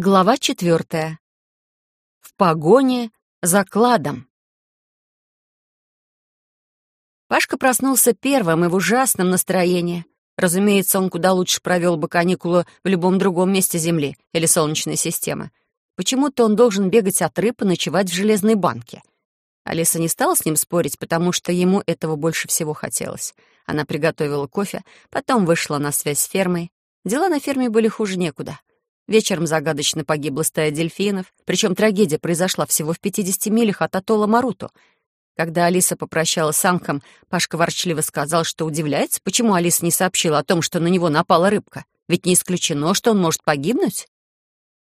Глава четвертая. В погоне за кладом. Пашка проснулся первым и в ужасном настроении. Разумеется, он куда лучше провел бы каникулы в любом другом месте Земли или Солнечной системы. Почему-то он должен бегать от рыб и ночевать в железной банке. Алиса не стала с ним спорить, потому что ему этого больше всего хотелось. Она приготовила кофе, потом вышла на связь с фермой. Дела на ферме были хуже некуда. Вечером загадочно погибла стая дельфинов, причем трагедия произошла всего в 50 милях от атолла Маруту. Когда Алиса попрощалась с Анком, Пашка ворчливо сказал, что удивляется, почему Алиса не сообщила о том, что на него напала рыбка. Ведь не исключено, что он может погибнуть.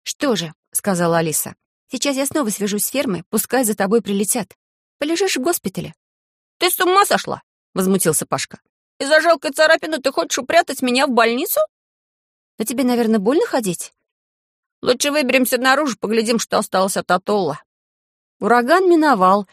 «Что же», — сказала Алиса, — «сейчас я снова свяжусь с фермой, пускай за тобой прилетят. Полежишь в госпитале». «Ты с ума сошла?» — возмутился Пашка. «Из-за жалкой царапины ты хочешь упрятать меня в больницу?» «Но тебе, наверное, больно ходить?» Лучше выберемся наружу, поглядим, что осталось от атолла». Ураган миновал.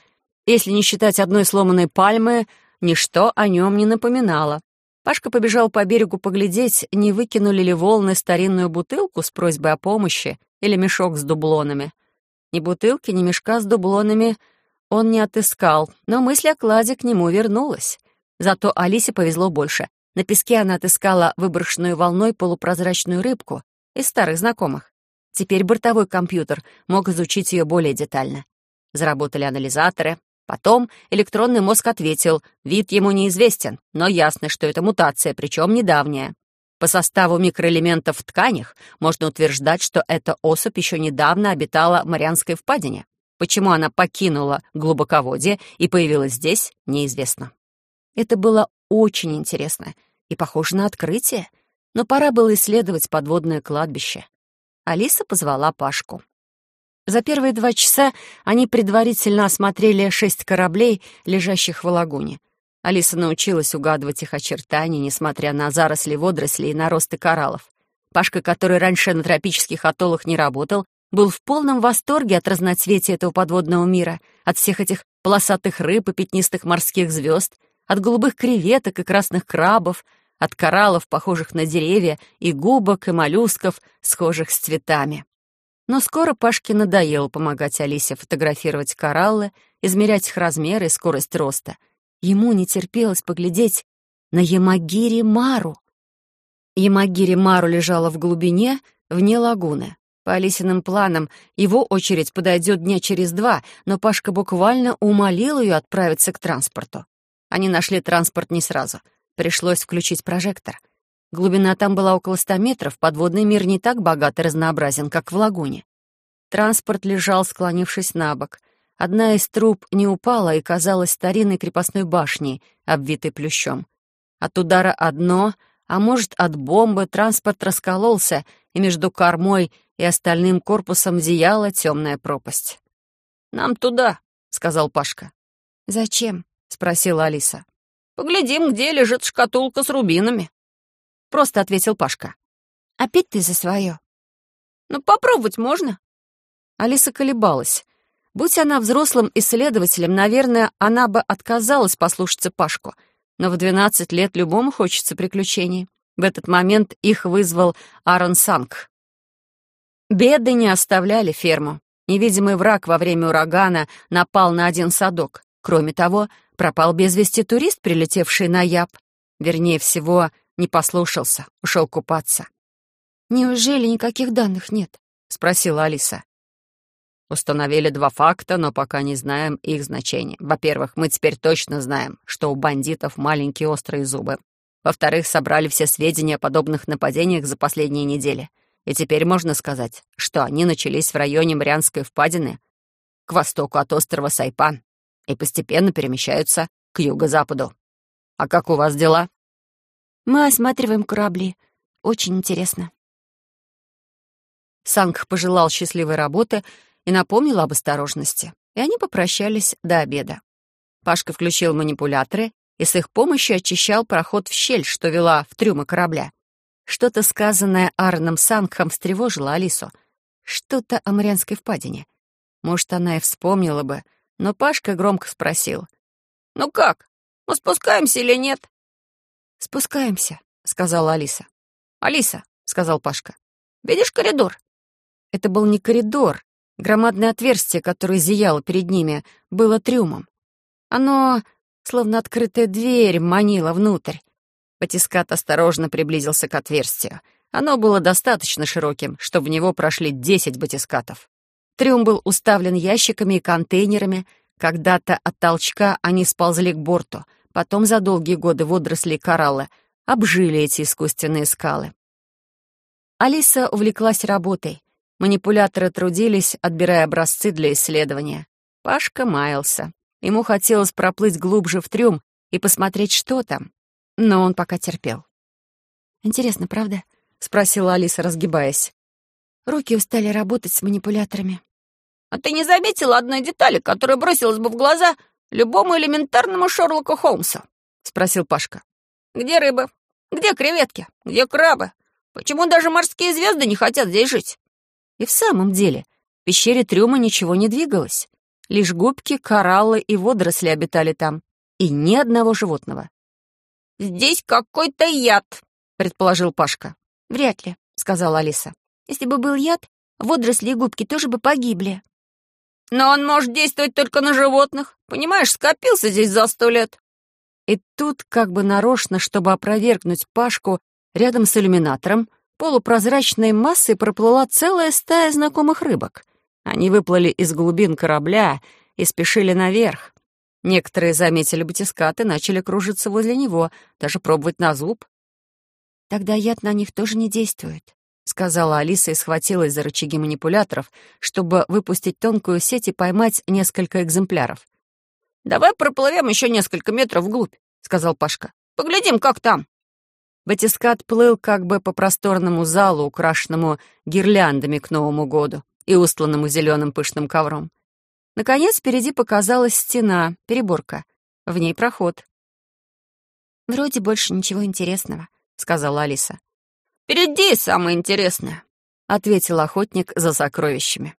Если не считать одной сломанной пальмы, ничто о нем не напоминало. Пашка побежал по берегу поглядеть, не выкинули ли волны старинную бутылку с просьбой о помощи или мешок с дублонами. Ни бутылки, ни мешка с дублонами он не отыскал, но мысль о кладе к нему вернулась. Зато Алисе повезло больше. На песке она отыскала выброшенную волной полупрозрачную рыбку из старых знакомых. Теперь бортовой компьютер мог изучить ее более детально. Заработали анализаторы. Потом электронный мозг ответил, вид ему неизвестен, но ясно, что это мутация, причем недавняя. По составу микроэлементов в тканях можно утверждать, что эта особь еще недавно обитала в Марианской впадине. Почему она покинула глубоководье и появилась здесь, неизвестно. Это было очень интересно и похоже на открытие, но пора было исследовать подводное кладбище. Алиса позвала Пашку. За первые два часа они предварительно осмотрели шесть кораблей, лежащих в лагуне. Алиса научилась угадывать их очертания, несмотря на заросли водорослей и наросты кораллов. Пашка, который раньше на тропических атоллах не работал, был в полном восторге от разноцветия этого подводного мира, от всех этих полосатых рыб и пятнистых морских звезд, от голубых креветок и красных крабов — от кораллов, похожих на деревья, и губок, и моллюсков, схожих с цветами. Но скоро Пашке надоело помогать Алисе фотографировать кораллы, измерять их размеры и скорость роста. Ему не терпелось поглядеть на Ямагири Мару. Ямагири Мару лежала в глубине, вне лагуны. По Алисиным планам его очередь подойдет дня через два, но Пашка буквально умолил ее отправиться к транспорту. Они нашли транспорт не сразу — Пришлось включить прожектор. Глубина там была около ста метров, подводный мир не так богат и разнообразен, как в лагуне. Транспорт лежал, склонившись на бок. Одна из труб не упала и казалась старинной крепостной башней, обвитой плющом. От удара одно, а может, от бомбы, транспорт раскололся, и между кормой и остальным корпусом зияла темная пропасть. «Нам туда», — сказал Пашка. «Зачем?» — спросила Алиса. Поглядим, где лежит шкатулка с рубинами. Просто ответил Пашка. Опять ты за свое. Ну, попробовать можно. Алиса колебалась. Будь она взрослым исследователем, наверное, она бы отказалась послушаться Пашку. Но в 12 лет любому хочется приключений. В этот момент их вызвал Аарон Санг. Беды не оставляли ферму. Невидимый враг во время урагана напал на один садок. Кроме того, пропал без вести турист, прилетевший на Яб. Вернее всего, не послушался, ушел купаться. «Неужели никаких данных нет?» — спросила Алиса. Установили два факта, но пока не знаем их значения. Во-первых, мы теперь точно знаем, что у бандитов маленькие острые зубы. Во-вторых, собрали все сведения о подобных нападениях за последние недели. И теперь можно сказать, что они начались в районе Марианской впадины, к востоку от острова Сайпан и постепенно перемещаются к юго-западу. А как у вас дела? Мы осматриваем корабли. Очень интересно. Санг пожелал счастливой работы и напомнил об осторожности, и они попрощались до обеда. Пашка включил манипуляторы и с их помощью очищал проход в щель, что вела в трюмы корабля. Что-то сказанное Арном Сангхом встревожило Алису. Что-то о Марианской впадине. Может, она и вспомнила бы, но Пашка громко спросил. «Ну как, мы спускаемся или нет?» «Спускаемся», — сказала Алиса. «Алиса», — сказал Пашка, — «видишь коридор?» Это был не коридор. Громадное отверстие, которое зияло перед ними, было трюмом. Оно, словно открытая дверь, манило внутрь. Батискат осторожно приблизился к отверстию. Оно было достаточно широким, чтобы в него прошли десять батискатов. Трюм был уставлен ящиками и контейнерами. Когда-то от толчка они сползли к борту. Потом за долгие годы водоросли и кораллы обжили эти искусственные скалы. Алиса увлеклась работой. Манипуляторы трудились, отбирая образцы для исследования. Пашка маялся. Ему хотелось проплыть глубже в трюм и посмотреть, что там. Но он пока терпел. «Интересно, правда?» — спросила Алиса, разгибаясь. «Руки устали работать с манипуляторами». «А ты не заметила одной детали, которая бросилась бы в глаза любому элементарному Шерлоку Холмсу?» — спросил Пашка. «Где рыбы? Где креветки? Где крабы? Почему даже морские звезды не хотят здесь жить?» И в самом деле, в пещере трюма ничего не двигалось. Лишь губки, кораллы и водоросли обитали там. И ни одного животного. «Здесь какой-то яд», — предположил Пашка. «Вряд ли», — сказала Алиса. «Если бы был яд, водоросли и губки тоже бы погибли». «Но он может действовать только на животных. Понимаешь, скопился здесь за сто лет». И тут, как бы нарочно, чтобы опровергнуть Пашку, рядом с иллюминатором, полупрозрачной массой проплыла целая стая знакомых рыбок. Они выплыли из глубин корабля и спешили наверх. Некоторые заметили батискат и начали кружиться возле него, даже пробовать на зуб. «Тогда яд на них тоже не действует», — сказала Алиса и схватилась за рычаги манипуляторов, чтобы выпустить тонкую сеть и поймать несколько экземпляров. «Давай проплывем еще несколько метров вглубь», — сказал Пашка. «Поглядим, как там». Батискат плыл как бы по просторному залу, украшенному гирляндами к Новому году и устланному зеленым пышным ковром. Наконец, впереди показалась стена, переборка. В ней проход. «Вроде больше ничего интересного», — сказала Алиса. «Впереди самое интересное», — ответил охотник за сокровищами.